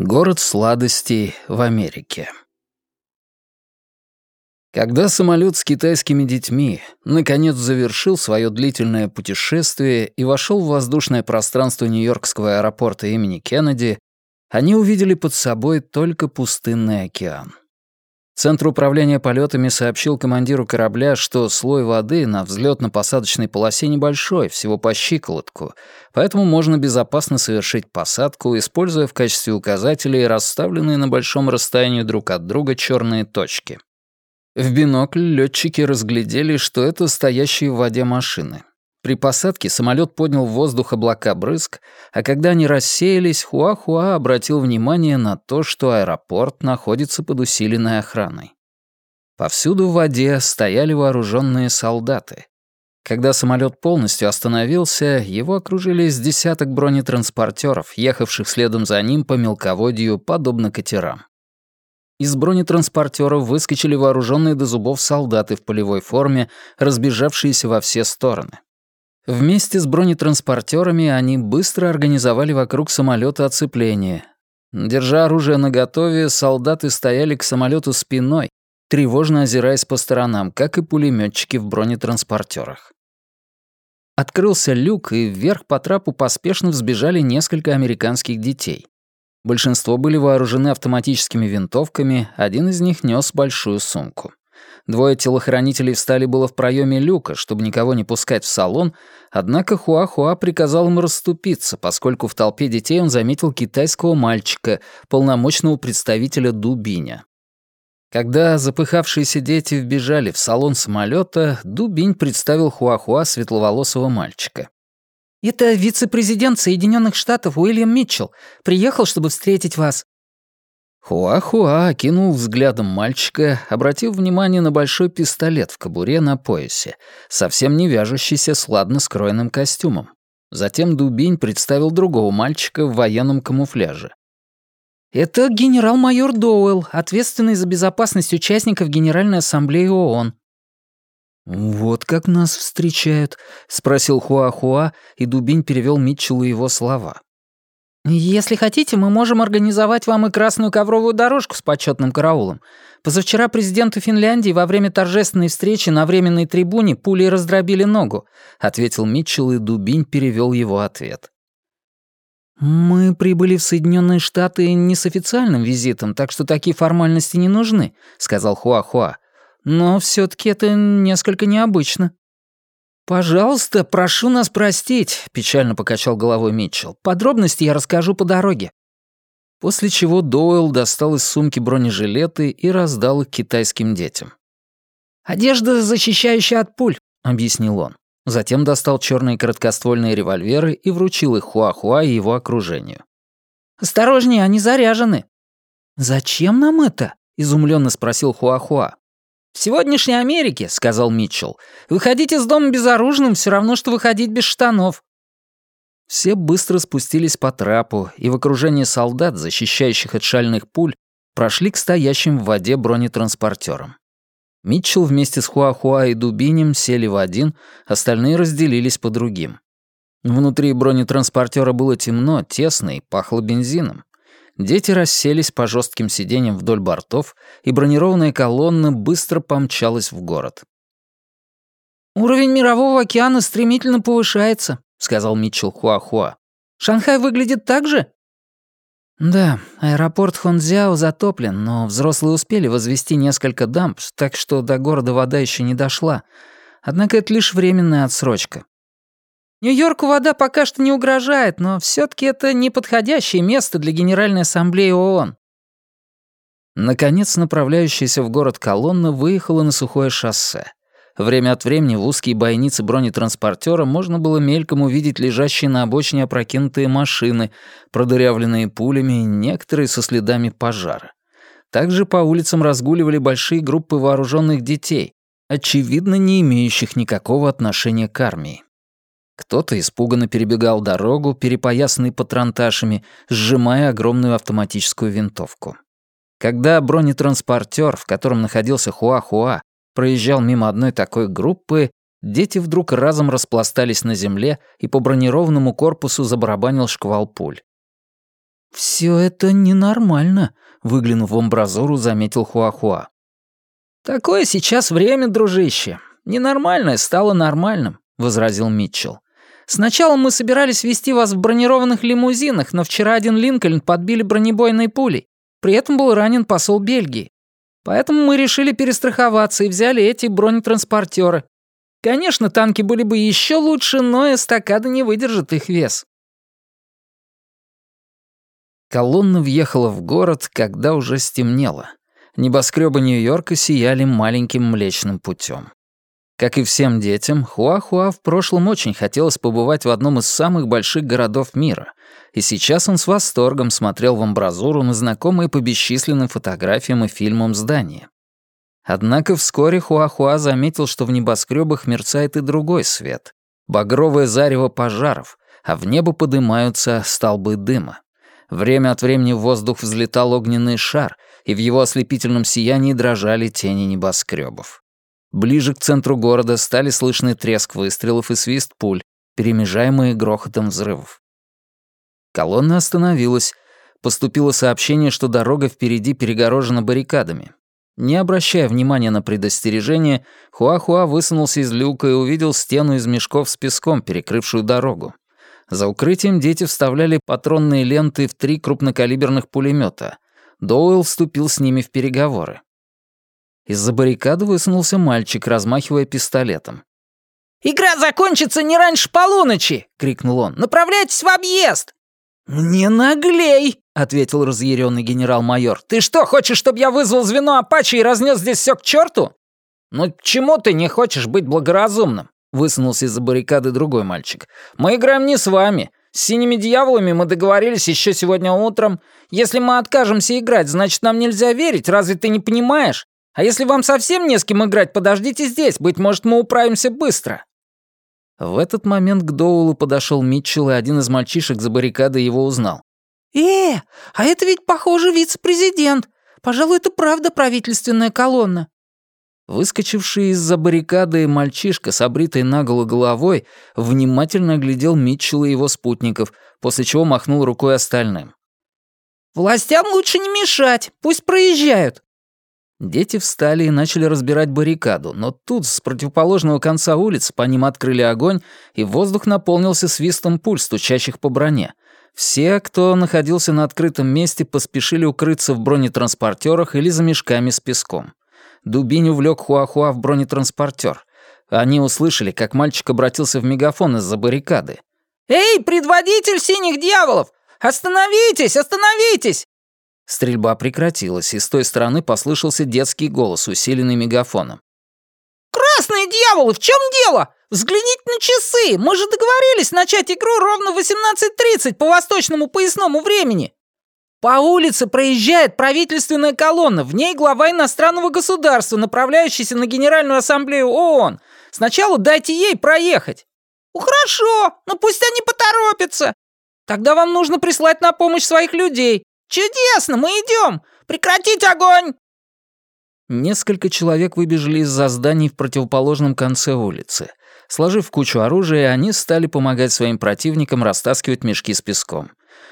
Город сладостей в Америке. Когда самолет с китайскими детьми наконец завершил свое длительное путешествие и вошел в воздушное пространство Нью-Йоркского аэропорта имени Кеннеди, они увидели под собой только пустынный океан. Центр управления полетами сообщил командиру корабля, что слой воды на взлетно-посадочной полосе небольшой, всего по щиколотку, поэтому можно безопасно совершить посадку, используя в качестве указателей расставленные на большом расстоянии друг от друга черные точки. В бинокль летчики разглядели, что это стоящие в воде машины. При посадке самолет поднял в воздух облака брызг, а когда они рассеялись, Хуахуа обратил внимание на то, что аэропорт находится под усиленной охраной. Повсюду в воде стояли вооруженные солдаты. Когда самолет полностью остановился, его окружили с десяток бронетранспортеров, ехавших следом за ним по мелководью, подобно катерам. Из бронетранспортеров выскочили вооруженные до зубов солдаты в полевой форме, разбежавшиеся во все стороны. Вместе с бронетранспортерами они быстро организовали вокруг самолета оцепление. Держа оружие наготове, солдаты стояли к самолету спиной, тревожно озираясь по сторонам, как и пулеметчики в бронетранспортерах. Открылся люк, и вверх по трапу поспешно взбежали несколько американских детей. Большинство были вооружены автоматическими винтовками, один из них нес большую сумку. Двое телохранителей встали было в проеме люка, чтобы никого не пускать в салон, однако Хуахуа приказал им расступиться, поскольку в толпе детей он заметил китайского мальчика, полномочного представителя Дубиня. Когда запыхавшиеся дети вбежали в салон самолета, Дубинь представил Хуахуа светловолосого мальчика. «Это вице-президент Соединенных Штатов Уильям Митчелл. Приехал, чтобы встретить вас. Хуахуа окинул взглядом мальчика, обратив внимание на большой пистолет в кобуре на поясе, совсем не вяжущийся с ладно скроенным костюмом. Затем Дубинь представил другого мальчика в военном камуфляже. «Это генерал-майор Доуэлл, ответственный за безопасность участников Генеральной Ассамблеи ООН». «Вот как нас встречают», — спросил Хуахуа, и Дубинь перевел Митчеллу его слова. «Если хотите, мы можем организовать вам и красную ковровую дорожку с почетным караулом. Позавчера президенту Финляндии во время торжественной встречи на временной трибуне пули раздробили ногу», — ответил Митчелл, и Дубинь перевел его ответ. «Мы прибыли в Соединенные Штаты не с официальным визитом, так что такие формальности не нужны», — сказал Хуахуа. «Но все таки это несколько необычно». «Пожалуйста, прошу нас простить», — печально покачал головой Митчелл. «Подробности я расскажу по дороге». После чего Доуэлл достал из сумки бронежилеты и раздал их китайским детям. «Одежда, защищающая от пуль», — объяснил он. Затем достал черные короткоствольные револьверы и вручил их Хуахуа и его окружению. «Осторожнее, они заряжены». «Зачем нам это?» — изумленно спросил Хуахуа. «В сегодняшней Америке, — сказал Митчелл, — выходить из дома безоружным все равно, что выходить без штанов». Все быстро спустились по трапу, и в окружении солдат, защищающих от шальных пуль, прошли к стоящим в воде бронетранспортерам. Митчелл вместе с Хуахуа и Дубинем сели в один, остальные разделились по другим. Внутри бронетранспортера было темно, тесно и пахло бензином. Дети расселись по жестким сиденьям вдоль бортов, и бронированная колонна быстро помчалась в город. «Уровень мирового океана стремительно повышается», — сказал Митчелл Хуахуа. «Шанхай выглядит так же?» «Да, аэропорт Хонзяо затоплен, но взрослые успели возвести несколько дамб, так что до города вода еще не дошла. Однако это лишь временная отсрочка. Нью-Йорку вода пока что не угрожает, но все таки это неподходящее место для Генеральной Ассамблеи ООН. Наконец, направляющаяся в город колонна выехала на сухое шоссе. Время от времени в узкие бойницы бронетранспортера можно было мельком увидеть лежащие на обочине опрокинутые машины, продырявленные пулями, некоторые со следами пожара. Также по улицам разгуливали большие группы вооруженных детей, очевидно, не имеющих никакого отношения к армии. Кто-то испуганно перебегал дорогу, перепоясанный патронташами, сжимая огромную автоматическую винтовку. Когда бронетранспортер, в котором находился Хуа-Хуа, проезжал мимо одной такой группы, дети вдруг разом распластались на земле, и по бронированному корпусу забарабанил шквал пуль. «Все это ненормально», — выглянув в амбразуру, заметил Хуахуа. «Такое сейчас время, дружище. Ненормальное стало нормальным», — возразил Митчелл. «Сначала мы собирались вести вас в бронированных лимузинах, но вчера один Линкольн подбили бронебойной пулей. При этом был ранен посол Бельгии. Поэтому мы решили перестраховаться и взяли эти бронетранспортеры. Конечно, танки были бы еще лучше, но эстакада не выдержит их вес. Колонна въехала в город, когда уже стемнело. Небоскребы Нью-Йорка сияли маленьким млечным путем. Как и всем детям, Хуахуа в прошлом очень хотелось побывать в одном из самых больших городов мира, и сейчас он с восторгом смотрел в амбразуру на знакомые по бесчисленным фотографиям и фильмам здания. Однако вскоре Хуахуа заметил, что в небоскребах мерцает и другой свет — багровое зарево пожаров, а в небо поднимаются столбы дыма. Время от времени в воздух взлетал огненный шар, и в его ослепительном сиянии дрожали тени небоскребов. Ближе к центру города стали слышны треск выстрелов и свист пуль, перемежаемые грохотом взрывов. Колонна остановилась. Поступило сообщение, что дорога впереди перегорожена баррикадами. Не обращая внимания на предостережение, Хуахуа высунулся из люка и увидел стену из мешков с песком, перекрывшую дорогу. За укрытием дети вставляли патронные ленты в три крупнокалиберных пулемета. Доуэлл вступил с ними в переговоры. Из-за баррикады высунулся мальчик, размахивая пистолетом. «Игра закончится не раньше полуночи!» — крикнул он. «Направляйтесь в объезд!» «Не наглей!» — ответил разъяренный генерал-майор. «Ты что, хочешь, чтобы я вызвал звено Апачи и разнес здесь все к черту?» «Ну почему ты не хочешь быть благоразумным?» — высунулся из-за баррикады другой мальчик. «Мы играем не с вами. С синими дьяволами мы договорились еще сегодня утром. Если мы откажемся играть, значит, нам нельзя верить. Разве ты не понимаешь? А если вам совсем не с кем играть, подождите здесь. Быть может, мы управимся быстро». В этот момент к Доулу подошел Митчелл, и один из мальчишек за баррикадой его узнал. «Э, а это ведь, похоже, вице-президент. Пожалуй, это правда правительственная колонна». Выскочивший из-за баррикады мальчишка с обритой наголо головой внимательно оглядел Митчелла и его спутников, после чего махнул рукой остальным. «Властям лучше не мешать, пусть проезжают. Дети встали и начали разбирать баррикаду, но тут с противоположного конца улицы по ним открыли огонь, и воздух наполнился свистом пуль, стучащих по броне. Все, кто находился на открытом месте, поспешили укрыться в бронетранспортерах или за мешками с песком. Дубинь увлек Хуахуа в бронетранспортер. Они услышали, как мальчик обратился в мегафон из-за баррикады. «Эй, предводитель синих дьяволов! Остановитесь, остановитесь! Стрельба прекратилась, и с той стороны послышался детский голос, усиленный мегафоном. «Красные дьяволы, в чем дело? Взгляните на часы! Мы же договорились начать игру ровно в 18.30 по восточному поясному времени!» «По улице проезжает правительственная колонна, в ней глава иностранного государства, направляющийся на Генеральную Ассамблею ООН. Сначала дайте ей проехать». «Ну хорошо, но пусть они поторопятся. Тогда вам нужно прислать на помощь своих людей. «Чудесно, мы идем! Прекратить огонь!» Несколько человек выбежали из-за зданий в противоположном конце улицы. Сложив кучу оружия, они стали помогать своим противникам растаскивать мешки с песком.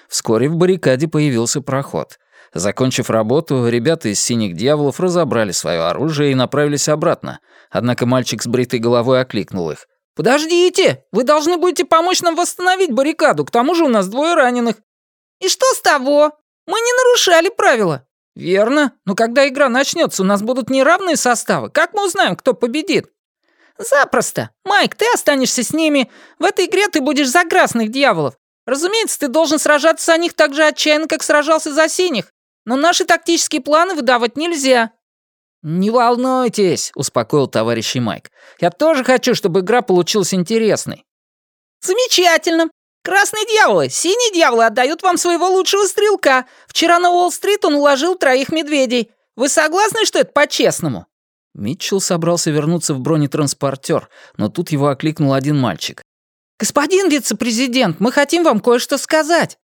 Вскоре в баррикаде появился проход. Закончив работу, ребята из «Синих дьяволов» разобрали свое оружие и направились обратно. Однако мальчик с бритой головой окликнул их. «Подождите! Вы должны будете помочь нам восстановить баррикаду, к тому же у нас двое раненых». «И что с того?» Мы не нарушали правила. Верно, но когда игра начнется, у нас будут неравные составы. Как мы узнаем, кто победит? Запросто. Майк, ты останешься с ними. В этой игре ты будешь за красных дьяволов. Разумеется, ты должен сражаться за них так же отчаянно, как сражался за синих. Но наши тактические планы выдавать нельзя. «Не волнуйтесь», — успокоил товарищ Майк. «Я тоже хочу, чтобы игра получилась интересной». «Замечательно. «Красные дьяволы, синие дьяволы отдают вам своего лучшего стрелка. Вчера на Уолл-стрит он уложил троих медведей. Вы согласны, что это по-честному?» Митчелл собрался вернуться в бронетранспортер, но тут его окликнул один мальчик. «Господин вице-президент, мы хотим вам кое-что сказать».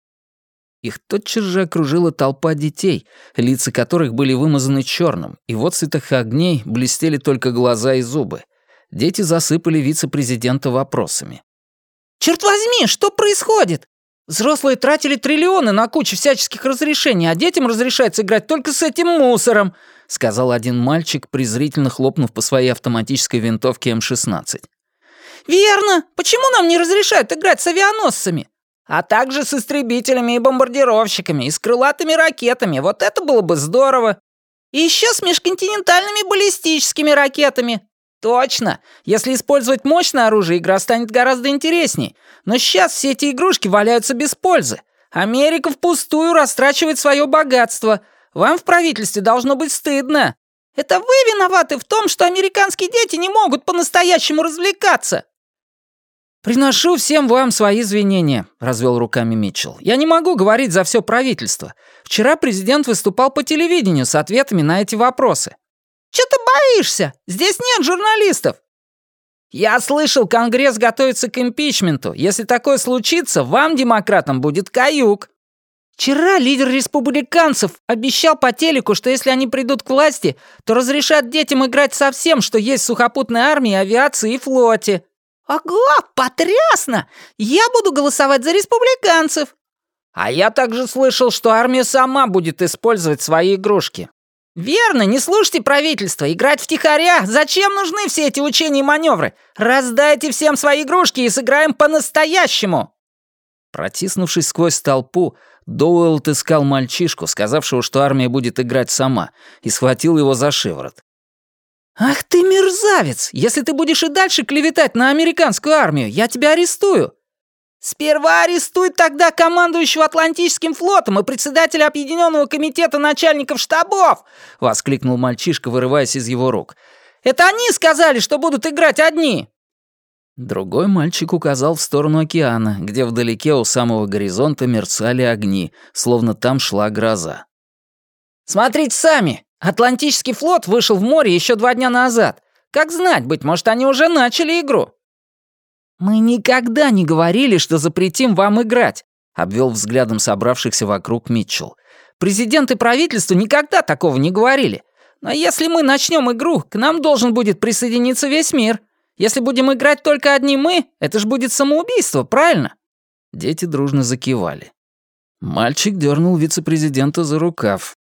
Их тотчас же окружила толпа детей, лица которых были вымазаны черным, и в отцветах огней блестели только глаза и зубы. Дети засыпали вице-президента вопросами. «Черт возьми, что происходит?» Взрослые тратили триллионы на кучу всяческих разрешений, а детям разрешается играть только с этим мусором», — сказал один мальчик, презрительно хлопнув по своей автоматической винтовке М-16. «Верно. Почему нам не разрешают играть с авианосцами? А также с истребителями и бомбардировщиками, и с крылатыми ракетами. Вот это было бы здорово. И еще с межконтинентальными баллистическими ракетами. Точно. Если использовать мощное оружие, игра станет гораздо интересней. Но сейчас все эти игрушки валяются без пользы. Америка впустую растрачивает свое богатство. Вам в правительстве должно быть стыдно. Это вы виноваты в том, что американские дети не могут по-настоящему развлекаться. «Приношу всем вам свои извинения», — развел руками Митчелл. «Я не могу говорить за все правительство. Вчера президент выступал по телевидению с ответами на эти вопросы». «Чё ты боишься? Здесь нет журналистов». «Я слышал, Конгресс готовится к импичменту. Если такое случится, вам, демократам, будет каюк». Вчера лидер республиканцев обещал по телеку, что если они придут к власти, то разрешат детям играть со всем, что есть в сухопутной армии, авиации и флоте. «Ого, потрясно! Я буду голосовать за республиканцев!» «А я также слышал, что армия сама будет использовать свои игрушки». «Верно, не слушайте правительство, играть втихаря. Зачем нужны все эти учения и маневры? Раздайте всем свои игрушки и сыграем по-настоящему!» Протиснувшись сквозь толпу, Доуэлл отыскал мальчишку, сказавшего, что армия будет играть сама, и схватил его за шиворот. «Ах ты мерзавец! Если ты будешь и дальше клеветать на американскую армию, я тебя арестую!» «Сперва арестуй тогда командующего Атлантическим флотом и председателя Объединенного комитета начальников штабов!» — воскликнул мальчишка, вырываясь из его рук. «Это они сказали, что будут играть одни!» Другой мальчик указал в сторону океана, где вдалеке у самого горизонта мерцали огни, словно там шла гроза. «Смотрите сами! Атлантический флот вышел в море еще два дня назад. Как знать, быть может, они уже начали игру». «Мы никогда не говорили, что запретим вам играть», — обвел взглядом собравшихся вокруг Митчелл. «Президент и правительство никогда такого не говорили. Но если мы начнем игру, к нам должен будет присоединиться весь мир. Если будем играть только одни мы, это ж будет самоубийство, правильно?» Дети дружно закивали. Мальчик дернул вице-президента за рукав.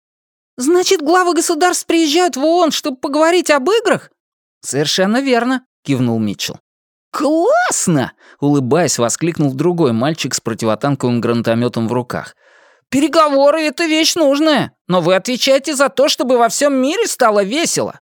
«Значит, главы государств приезжают в ООН, чтобы поговорить об играх?» «Совершенно верно», — кивнул Митчелл. «Классно!» — улыбаясь, воскликнул другой мальчик с противотанковым гранатометом в руках. «Переговоры — это вещь нужная, но вы отвечаете за то, чтобы во всем мире стало весело.